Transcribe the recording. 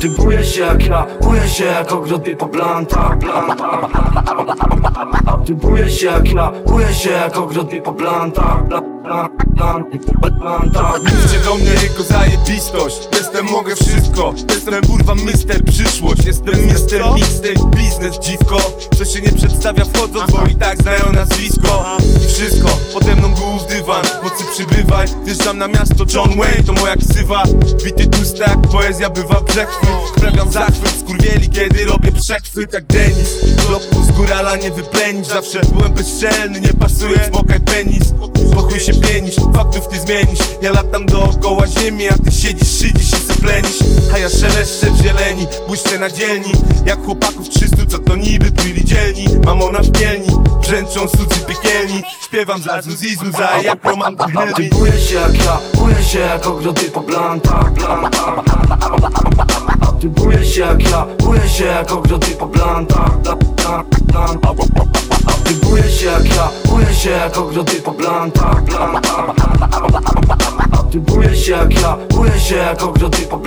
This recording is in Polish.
Ty bujesz się jak ja, bujesz się jak ogrody po plantach. Ty bujesz się jak ja, bujesz się jak ogrody po plantach. Mówcie do mnie jego zajebistość Jestem, mogę wszystko. Jestem kurwa mister przyszłość. Jestem mister mixtape biznes dziwko. Co się nie przedstawia wchodząc, bo i tak znają nazwisko przybywaj, wjeżdżam na miasto John Wayne To moja ksywa, bity tłuste jak poezja bywa brzechwy Wprawiam zachwyt, skurwieli kiedy robię przechwyt jak Denis Bloku z górala nie wyplenić Zawsze byłem bezczelny, nie pasuje smokaj penis. Pochuj się pienisz, faktów ty zmienisz. Ja latam dookoła ziemi, a ty siedzisz, szydzisz i syplenisz. A ja szeleszczę w zieleni, błyszczę na dzielni. Jak chłopaków 300, co to niby byli dzielni. Mam ona w pielni, brzęczą sucy piekielni. Śpiewam z lazu zizu za jak romantyk Ty bujesz się jak ja, bujesz się jak ogrody po plantach Ty bujesz się jak ja, bujesz się jak ogrody po plantach Ty bujesz się jak ja, bujesz się jak ogrody po plantach Ty bujesz się jak ja, się jak ogrody po